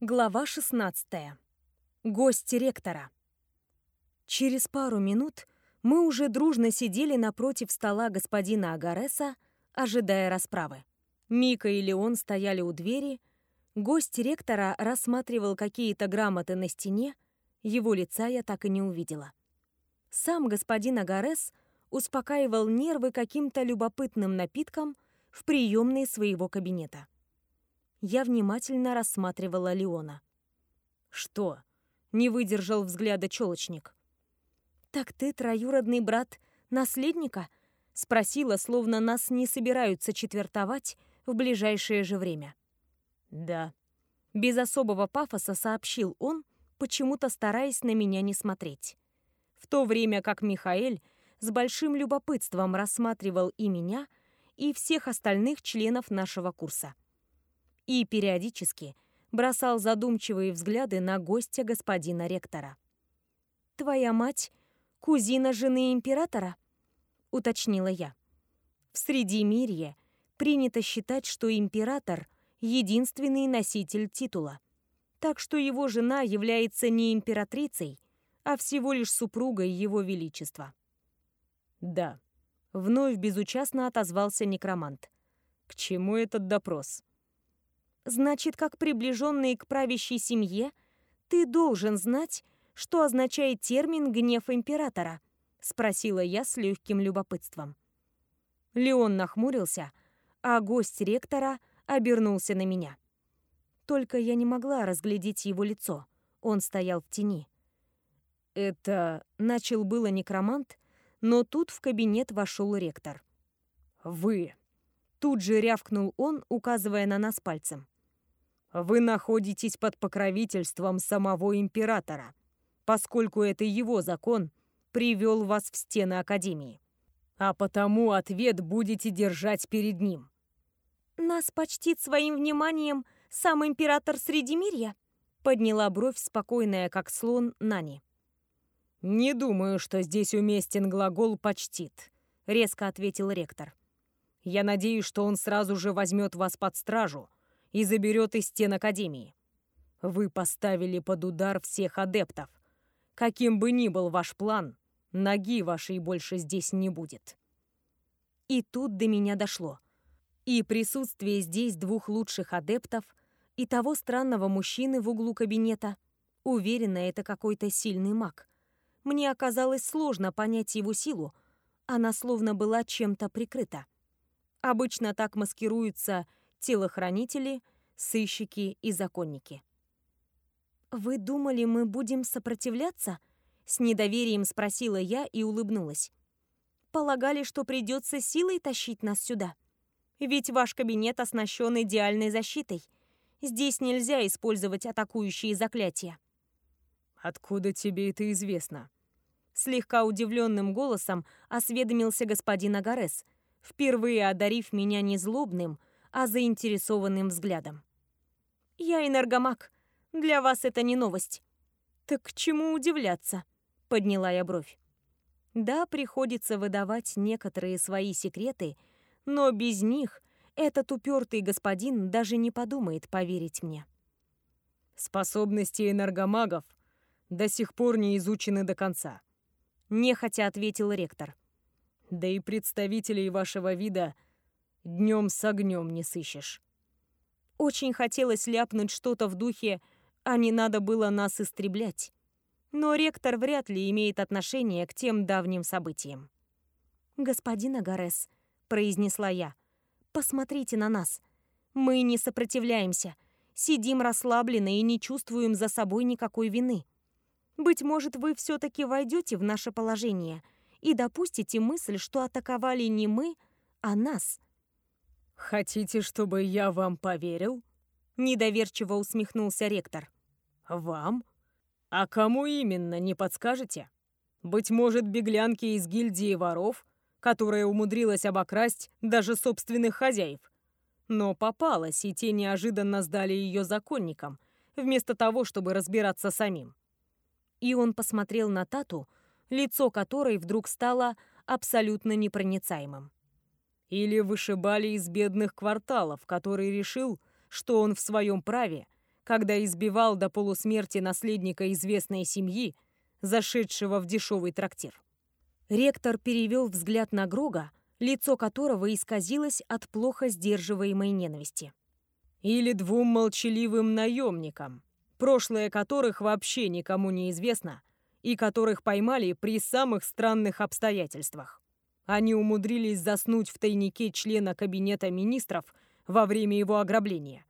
Глава 16. Гость ректора. Через пару минут мы уже дружно сидели напротив стола господина Агареса, ожидая расправы. Мика и Леон стояли у двери, гость ректора рассматривал какие-то грамоты на стене, его лица я так и не увидела. Сам господин Агарес успокаивал нервы каким-то любопытным напитком в приемной своего кабинета. Я внимательно рассматривала Леона. «Что?» — не выдержал взгляда челочник. «Так ты троюродный брат наследника?» — спросила, словно нас не собираются четвертовать в ближайшее же время. «Да». Без особого пафоса сообщил он, почему-то стараясь на меня не смотреть. В то время как Михаэль с большим любопытством рассматривал и меня, и всех остальных членов нашего курса и периодически бросал задумчивые взгляды на гостя господина ректора. «Твоя мать — кузина жены императора?» — уточнила я. В Средимирье принято считать, что император — единственный носитель титула, так что его жена является не императрицей, а всего лишь супругой его величества. «Да», — вновь безучастно отозвался некромант. «К чему этот допрос?» Значит, как приближенный к правящей семье, ты должен знать, что означает термин «гнев императора», — спросила я с легким любопытством. Леон нахмурился, а гость ректора обернулся на меня. Только я не могла разглядеть его лицо. Он стоял в тени. «Это...» — начал было некромант, но тут в кабинет вошел ректор. «Вы...» — тут же рявкнул он, указывая на нас пальцем. Вы находитесь под покровительством самого императора, поскольку это его закон привел вас в стены Академии. А потому ответ будете держать перед ним. «Нас почтит своим вниманием сам император Средимирья?» подняла бровь спокойная, как слон, Нани. «Не думаю, что здесь уместен глагол «почтит», — резко ответил ректор. «Я надеюсь, что он сразу же возьмет вас под стражу, и заберет из стен Академии. Вы поставили под удар всех адептов. Каким бы ни был ваш план, ноги вашей больше здесь не будет. И тут до меня дошло. И присутствие здесь двух лучших адептов, и того странного мужчины в углу кабинета. Уверена, это какой-то сильный маг. Мне оказалось сложно понять его силу, она словно была чем-то прикрыта. Обычно так маскируются телохранители, сыщики и законники. «Вы думали, мы будем сопротивляться?» С недоверием спросила я и улыбнулась. «Полагали, что придется силой тащить нас сюда? Ведь ваш кабинет оснащен идеальной защитой. Здесь нельзя использовать атакующие заклятия». «Откуда тебе это известно?» Слегка удивленным голосом осведомился господин Агарес, впервые одарив меня не злобным, а заинтересованным взглядом. «Я энергомаг. Для вас это не новость». «Так к чему удивляться?» — подняла я бровь. «Да, приходится выдавать некоторые свои секреты, но без них этот упертый господин даже не подумает поверить мне». «Способности энергомагов до сих пор не изучены до конца», — нехотя ответил ректор. «Да и представителей вашего вида — Днем с огнем не сыщешь. Очень хотелось ляпнуть что-то в духе «а не надо было нас истреблять». Но ректор вряд ли имеет отношение к тем давним событиям. «Господин Агарес», — произнесла я, — «посмотрите на нас. Мы не сопротивляемся, сидим расслабленно и не чувствуем за собой никакой вины. Быть может, вы все-таки войдете в наше положение и допустите мысль, что атаковали не мы, а нас». «Хотите, чтобы я вам поверил?» Недоверчиво усмехнулся ректор. «Вам? А кому именно, не подскажете? Быть может, беглянки из гильдии воров, которая умудрилась обокрасть даже собственных хозяев. Но попалась, и те неожиданно сдали ее законникам, вместо того, чтобы разбираться самим». И он посмотрел на Тату, лицо которой вдруг стало абсолютно непроницаемым. Или вышибали из бедных кварталов, который решил, что он в своем праве, когда избивал до полусмерти наследника известной семьи, зашедшего в дешевый трактир. Ректор перевел взгляд на Грога, лицо которого исказилось от плохо сдерживаемой ненависти. Или двум молчаливым наемникам, прошлое которых вообще никому не известно, и которых поймали при самых странных обстоятельствах. Они умудрились заснуть в тайнике члена кабинета министров во время его ограбления.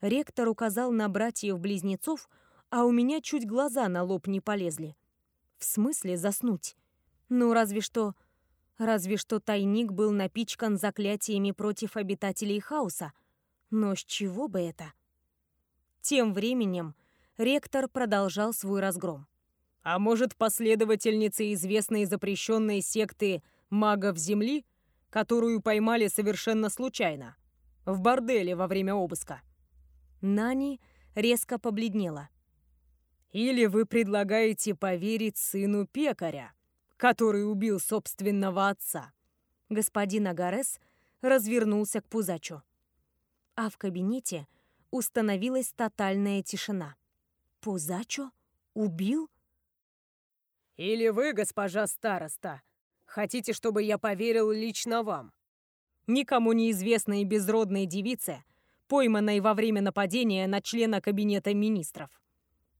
Ректор указал на братьев-близнецов, а у меня чуть глаза на лоб не полезли. В смысле заснуть? Ну, разве что... Разве что тайник был напичкан заклятиями против обитателей хаоса. Но с чего бы это? Тем временем ректор продолжал свой разгром. А может, последовательница известной запрещенной секты магов Земли, которую поймали совершенно случайно, в борделе во время обыска? Нани резко побледнела. Или вы предлагаете поверить сыну пекаря, который убил собственного отца? Господин Агарес развернулся к Пузачу. А в кабинете установилась тотальная тишина. Пузачо убил? Или вы, госпожа староста, хотите, чтобы я поверил лично вам? Никому неизвестной безродной девице, пойманной во время нападения на члена кабинета министров.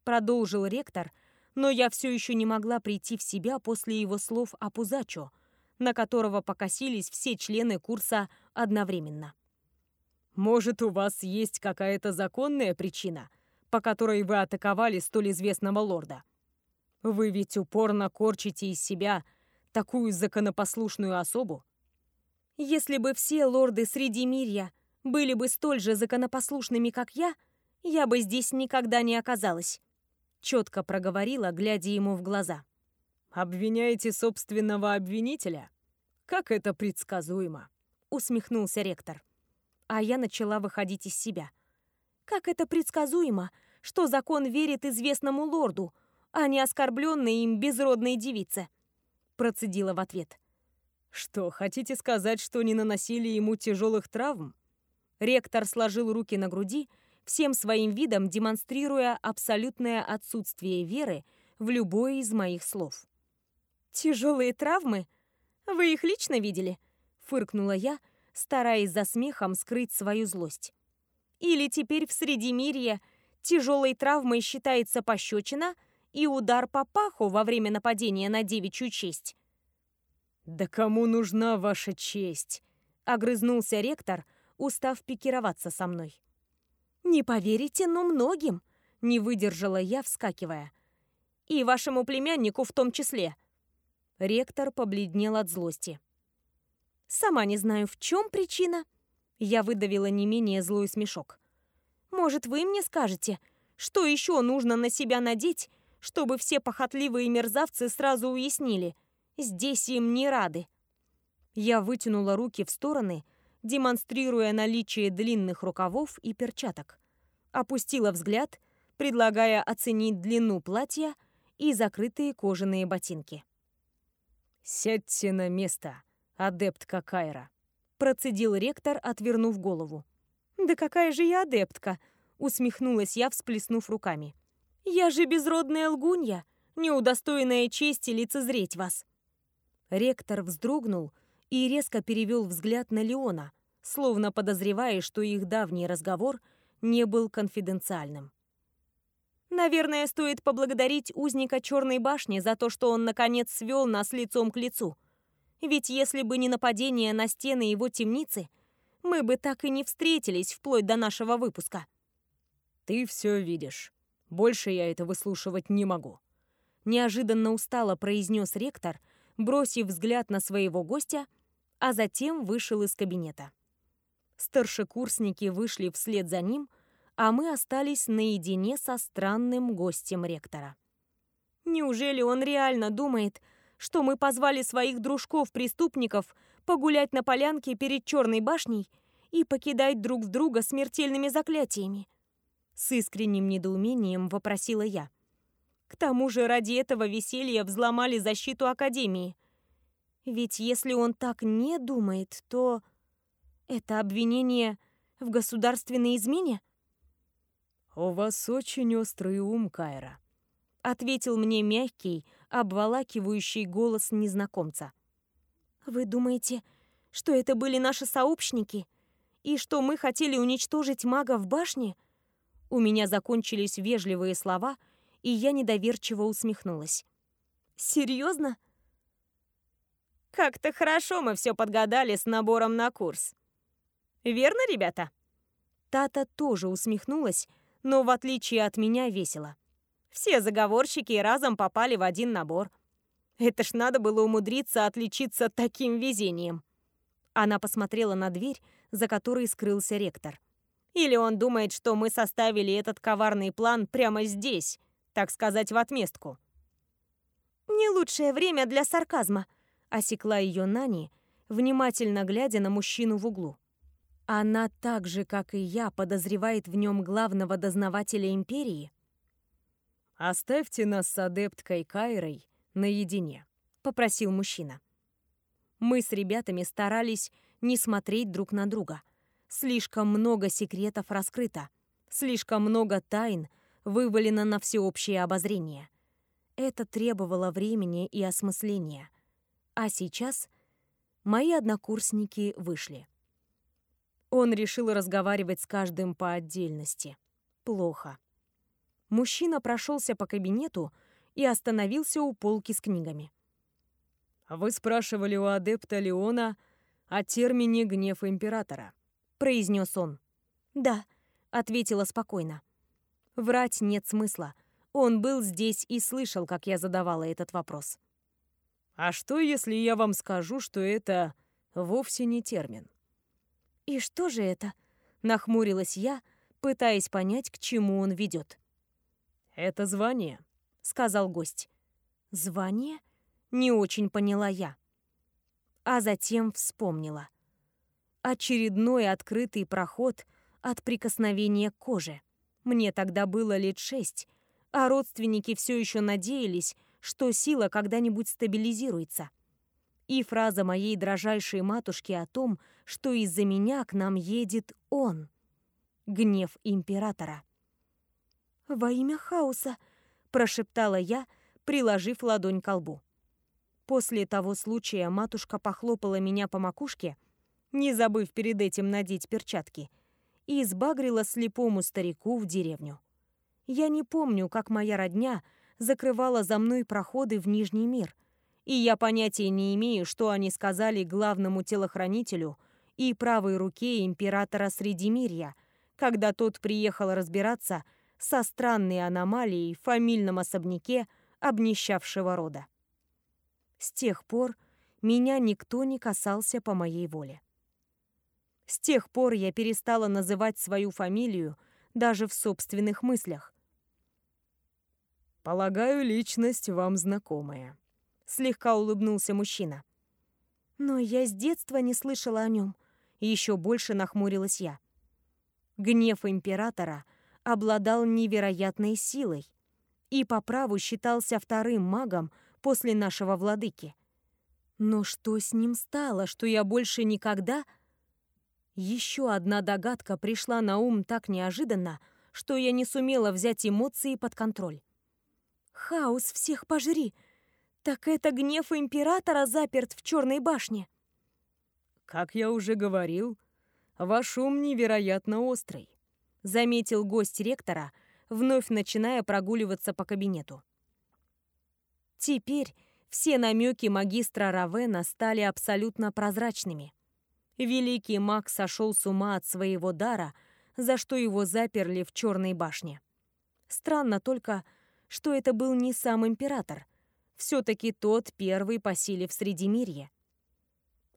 Продолжил ректор, но я все еще не могла прийти в себя после его слов о Пузачо, на которого покосились все члены курса одновременно. «Может, у вас есть какая-то законная причина, по которой вы атаковали столь известного лорда?» Вы ведь упорно корчите из себя такую законопослушную особу. Если бы все лорды среди мирья были бы столь же законопослушными, как я, я бы здесь никогда не оказалась. Четко проговорила, глядя ему в глаза. «Обвиняете собственного обвинителя? Как это предсказуемо!» Усмехнулся ректор. А я начала выходить из себя. «Как это предсказуемо, что закон верит известному лорду, а не оскорбленной им безродной девице. Процедила в ответ. Что, хотите сказать, что не наносили ему тяжелых травм? Ректор сложил руки на груди, всем своим видом демонстрируя абсолютное отсутствие веры в любое из моих слов. «Тяжелые травмы? Вы их лично видели?» — фыркнула я, стараясь за смехом скрыть свою злость. «Или теперь в Средимирье тяжелой травмой считается пощечина, и удар по паху во время нападения на девичью честь. «Да кому нужна ваша честь?» — огрызнулся ректор, устав пикироваться со мной. «Не поверите, но многим», — не выдержала я, вскакивая. «И вашему племяннику в том числе». Ректор побледнел от злости. «Сама не знаю, в чем причина». Я выдавила не менее злой смешок. «Может, вы мне скажете, что еще нужно на себя надеть, чтобы все похотливые мерзавцы сразу уяснили, здесь им не рады. Я вытянула руки в стороны, демонстрируя наличие длинных рукавов и перчаток. Опустила взгляд, предлагая оценить длину платья и закрытые кожаные ботинки. «Сядьте на место, адептка Кайра», — процедил ректор, отвернув голову. «Да какая же я адептка!» — усмехнулась я, всплеснув руками. Я же безродная лгунья, не удостоенная чести лицезреть вас. Ректор вздрогнул и резко перевел взгляд на Леона, словно подозревая, что их давний разговор не был конфиденциальным. Наверное, стоит поблагодарить узника Черной башни за то, что он наконец свел нас лицом к лицу. Ведь если бы не нападение на стены его темницы, мы бы так и не встретились вплоть до нашего выпуска. Ты все видишь. Больше я это выслушивать не могу. Неожиданно устало произнес ректор, бросив взгляд на своего гостя, а затем вышел из кабинета. Старшекурсники вышли вслед за ним, а мы остались наедине со странным гостем ректора. Неужели он реально думает, что мы позвали своих дружков-преступников погулять на полянке перед Черной башней и покидать друг в друга смертельными заклятиями? С искренним недоумением вопросила я. К тому же ради этого веселья взломали защиту Академии. Ведь если он так не думает, то... Это обвинение в государственной измене? «У вас очень острый ум, Кайра», — ответил мне мягкий, обволакивающий голос незнакомца. «Вы думаете, что это были наши сообщники? И что мы хотели уничтожить мага в башне?» У меня закончились вежливые слова, и я недоверчиво усмехнулась. «Серьезно?» «Как-то хорошо мы все подгадали с набором на курс. Верно, ребята?» Тата тоже усмехнулась, но в отличие от меня весело. Все заговорщики разом попали в один набор. Это ж надо было умудриться отличиться таким везением. Она посмотрела на дверь, за которой скрылся ректор. Или он думает, что мы составили этот коварный план прямо здесь, так сказать, в отместку. «Не лучшее время для сарказма», — осекла ее Нани, внимательно глядя на мужчину в углу. Она так же, как и я, подозревает в нем главного дознавателя Империи? «Оставьте нас с адепткой Кайрой наедине», — попросил мужчина. Мы с ребятами старались не смотреть друг на друга. Слишком много секретов раскрыто, слишком много тайн вывалено на всеобщее обозрение. Это требовало времени и осмысления. А сейчас мои однокурсники вышли. Он решил разговаривать с каждым по отдельности. Плохо. Мужчина прошелся по кабинету и остановился у полки с книгами. «Вы спрашивали у адепта Леона о термине «гнев императора», — произнес он. «Да», — ответила спокойно. Врать нет смысла. Он был здесь и слышал, как я задавала этот вопрос. «А что, если я вам скажу, что это вовсе не термин?» «И что же это?» — нахмурилась я, пытаясь понять, к чему он ведет. «Это звание», — сказал гость. «Звание?» — не очень поняла я. А затем вспомнила. Очередной открытый проход от прикосновения к коже. Мне тогда было лет шесть, а родственники все еще надеялись, что сила когда-нибудь стабилизируется и фраза моей дрожайшей матушки о том, что из-за меня к нам едет он. Гнев императора. «Во имя хаоса!» – прошептала я, приложив ладонь к лбу. После того случая матушка похлопала меня по макушке, не забыв перед этим надеть перчатки, и избагрила слепому старику в деревню. Я не помню, как моя родня закрывала за мной проходы в Нижний мир – и я понятия не имею, что они сказали главному телохранителю и правой руке императора Средимирья, когда тот приехал разбираться со странной аномалией в фамильном особняке обнищавшего рода. С тех пор меня никто не касался по моей воле. С тех пор я перестала называть свою фамилию даже в собственных мыслях. «Полагаю, личность вам знакомая», слегка улыбнулся мужчина. Но я с детства не слышала о нем. Еще больше нахмурилась я. Гнев императора обладал невероятной силой и по праву считался вторым магом после нашего владыки. Но что с ним стало, что я больше никогда... Еще одна догадка пришла на ум так неожиданно, что я не сумела взять эмоции под контроль. «Хаос всех пожри!» Так это гнев императора заперт в черной башне. Как я уже говорил, ваш ум невероятно острый, заметил гость ректора, вновь начиная прогуливаться по кабинету. Теперь все намеки магистра Равена стали абсолютно прозрачными. Великий маг сошел с ума от своего дара, за что его заперли в черной башне. Странно только, что это был не сам император, все-таки тот первый по силе в Средимирье.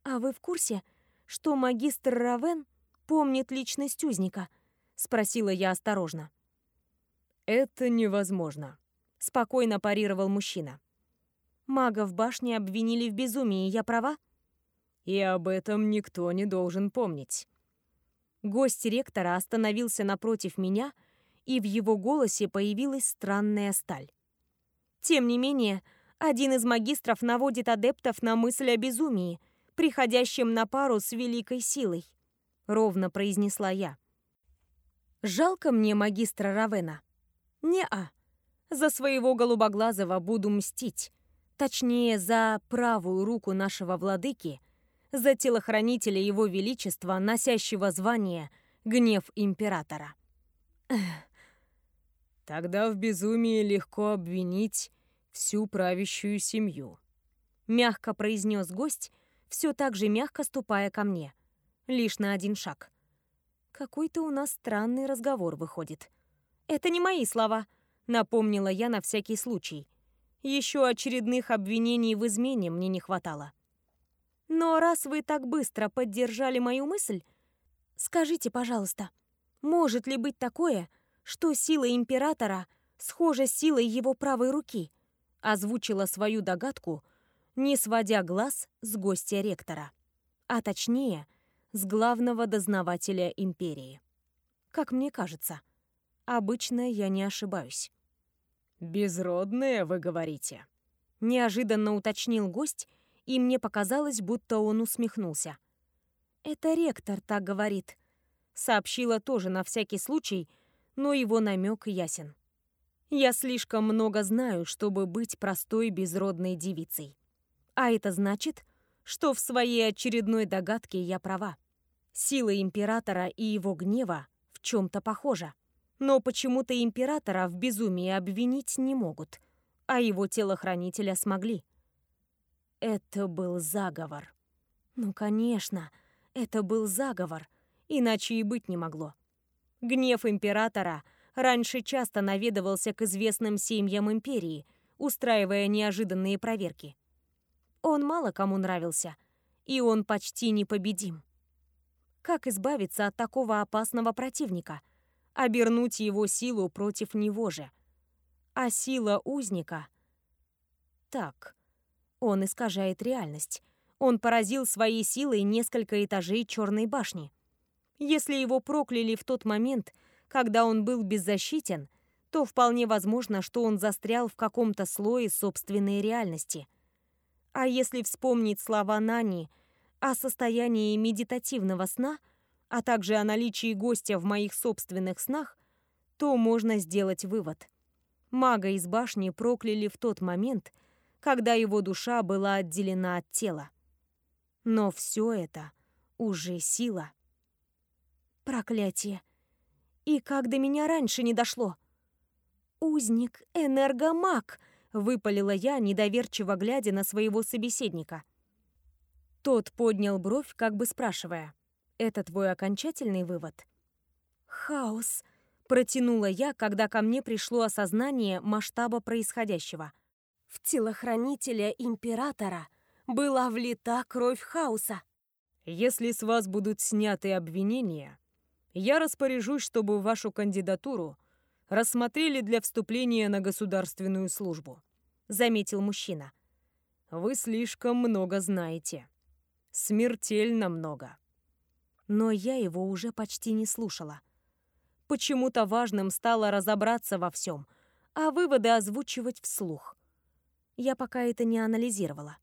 «А вы в курсе, что магистр Равен помнит личность узника?» — спросила я осторожно. «Это невозможно», — спокойно парировал мужчина. «Мага в башне обвинили в безумии, я права?» «И об этом никто не должен помнить». Гость ректора остановился напротив меня, и в его голосе появилась странная сталь. Тем не менее, один из магистров наводит адептов на мысль о безумии, приходящем на пару с великой силой», — ровно произнесла я. Жалко мне магистра Равена? Не-а. За своего голубоглазого буду мстить. Точнее, за правую руку нашего владыки, за телохранителя его величества, носящего звание «Гнев императора». Тогда в безумии легко обвинить всю правящую семью. Мягко произнес гость, все так же мягко ступая ко мне. Лишь на один шаг. Какой-то у нас странный разговор выходит. Это не мои слова, напомнила я на всякий случай. Еще очередных обвинений в измене мне не хватало. Но раз вы так быстро поддержали мою мысль, скажите, пожалуйста, может ли быть такое, что сила императора схожа с силой его правой руки? Озвучила свою догадку, не сводя глаз с гостя ректора. А точнее, с главного дознавателя империи. Как мне кажется, обычно я не ошибаюсь. «Безродные, вы говорите?» Неожиданно уточнил гость, и мне показалось, будто он усмехнулся. «Это ректор так говорит», — сообщила тоже на всякий случай, но его намек ясен. «Я слишком много знаю, чтобы быть простой безродной девицей. А это значит, что в своей очередной догадке я права. Сила императора и его гнева в чем-то похожа. Но почему-то императора в безумии обвинить не могут, а его телохранителя смогли. Это был заговор. Ну, конечно, это был заговор, иначе и быть не могло. Гнев императора раньше часто наведывался к известным семьям империи, устраивая неожиданные проверки. Он мало кому нравился, и он почти непобедим. Как избавиться от такого опасного противника? Обернуть его силу против него же. А сила узника... Так, он искажает реальность. Он поразил своей силой несколько этажей Черной башни. Если его прокляли в тот момент, когда он был беззащитен, то вполне возможно, что он застрял в каком-то слое собственной реальности – а если вспомнить слова Нани о состоянии медитативного сна, а также о наличии гостя в моих собственных снах, то можно сделать вывод. Мага из башни прокляли в тот момент, когда его душа была отделена от тела. Но все это уже сила. Проклятие. И как до меня раньше не дошло? Узник, энергомаг — выпалила я, недоверчиво глядя на своего собеседника. Тот поднял бровь, как бы спрашивая, «Это твой окончательный вывод?» «Хаос», — протянула я, когда ко мне пришло осознание масштаба происходящего. В телохранителя императора была влита кровь хаоса. «Если с вас будут сняты обвинения, я распоряжусь, чтобы вашу кандидатуру рассмотрели для вступления на государственную службу», — заметил мужчина. «Вы слишком много знаете. Смертельно много». Но я его уже почти не слушала. Почему-то важным стало разобраться во всем, а выводы озвучивать вслух. Я пока это не анализировала.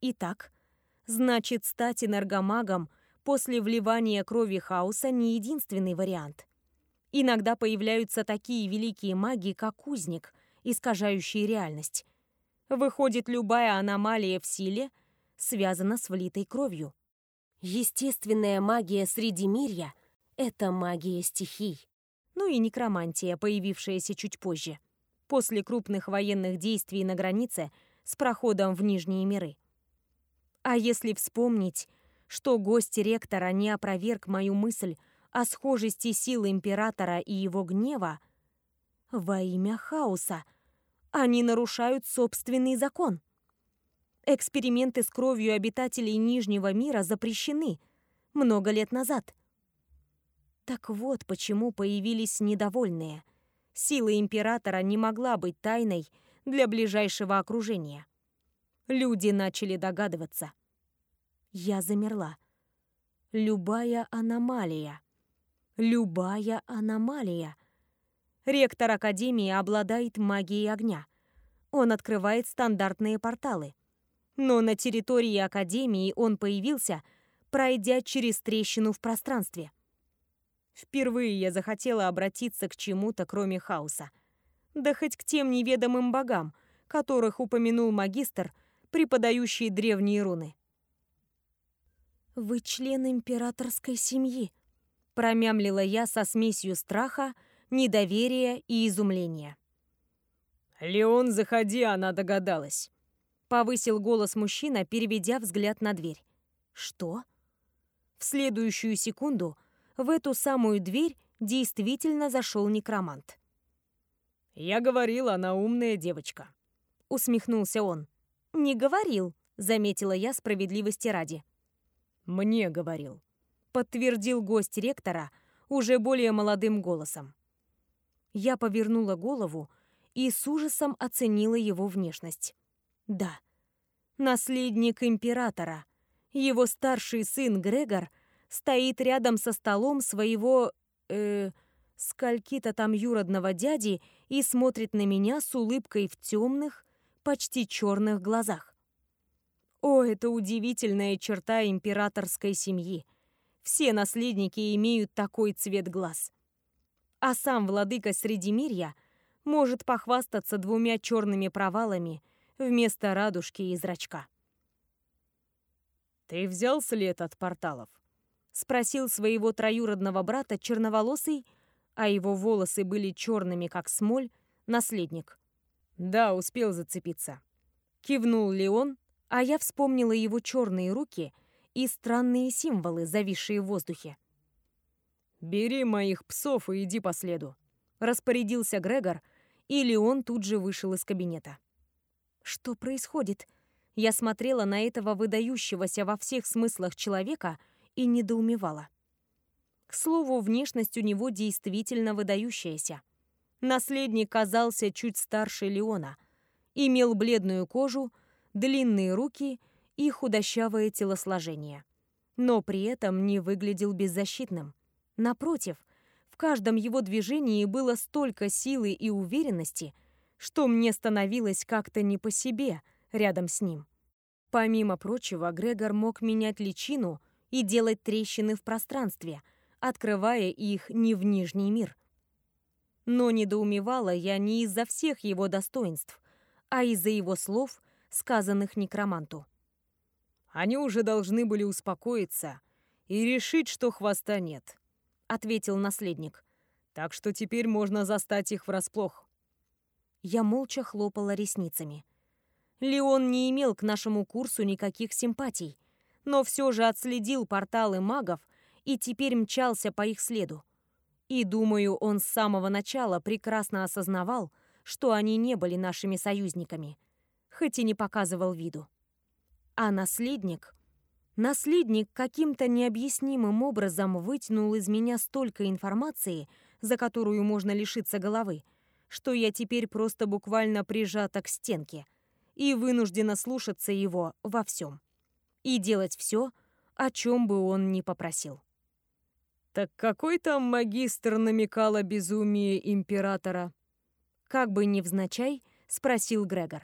Итак, значит, стать энергомагом после вливания крови хаоса не единственный вариант. Иногда появляются такие великие маги, как узник, искажающие реальность. Выходит, любая аномалия в силе связана с влитой кровью. Естественная магия Средимирья — это магия стихий. Ну и некромантия, появившаяся чуть позже, после крупных военных действий на границе с проходом в Нижние миры. А если вспомнить, что гость ректора не опроверг мою мысль о схожести сил императора и его гнева во имя хаоса. Они нарушают собственный закон. Эксперименты с кровью обитателей Нижнего мира запрещены много лет назад. Так вот почему появились недовольные. Сила императора не могла быть тайной для ближайшего окружения. Люди начали догадываться. Я замерла. Любая аномалия — любая аномалия. Ректор Академии обладает магией огня. Он открывает стандартные порталы. Но на территории Академии он появился, пройдя через трещину в пространстве. Впервые я захотела обратиться к чему-то, кроме хаоса. Да хоть к тем неведомым богам, которых упомянул магистр, преподающий древние руны. «Вы член императорской семьи», — промямлила я со смесью страха, недоверия и изумления. «Леон, заходи, она догадалась», — повысил голос мужчина, переведя взгляд на дверь. «Что?» В следующую секунду в эту самую дверь действительно зашел некромант. «Я говорил, она умная девочка», — усмехнулся он. «Не говорил», — заметила я справедливости ради. «Мне говорил», — подтвердил гость ректора уже более молодым голосом. Я повернула голову и с ужасом оценила его внешность. Да, наследник императора, его старший сын Грегор стоит рядом со столом своего... э скольки-то там юродного дяди и смотрит на меня с улыбкой в темных, почти черных глазах. О, это удивительная черта императорской семьи. Все наследники имеют такой цвет глаз. А сам владыка Средимирья может похвастаться двумя черными провалами вместо радужки и зрачка. «Ты взял след от порталов?» — спросил своего троюродного брата черноволосый, а его волосы были черными, как смоль, наследник. «Да, успел зацепиться». Кивнул Леон, а я вспомнила его черные руки и странные символы, зависшие в воздухе. «Бери моих псов и иди по следу», — распорядился Грегор, и Леон тут же вышел из кабинета. «Что происходит?» Я смотрела на этого выдающегося во всех смыслах человека и недоумевала. К слову, внешность у него действительно выдающаяся. Наследник казался чуть старше Леона, имел бледную кожу, длинные руки и худощавое телосложение. Но при этом не выглядел беззащитным. Напротив, в каждом его движении было столько силы и уверенности, что мне становилось как-то не по себе рядом с ним. Помимо прочего, Грегор мог менять личину и делать трещины в пространстве, открывая их не в Нижний мир. Но недоумевала я не из-за всех его достоинств, а из-за его слов, сказанных некроманту. «Они уже должны были успокоиться и решить, что хвоста нет», — ответил наследник. «Так что теперь можно застать их врасплох». Я молча хлопала ресницами. Леон не имел к нашему курсу никаких симпатий, но все же отследил порталы магов и теперь мчался по их следу. И, думаю, он с самого начала прекрасно осознавал, что они не были нашими союзниками, хоть и не показывал виду. А наследник... Наследник каким-то необъяснимым образом вытянул из меня столько информации, за которую можно лишиться головы, что я теперь просто буквально прижата к стенке — и вынуждена слушаться его во всем. И делать все, о чем бы он ни попросил. «Так какой там магистр намекал о безумии императора?» Как бы невзначай, спросил Грегор.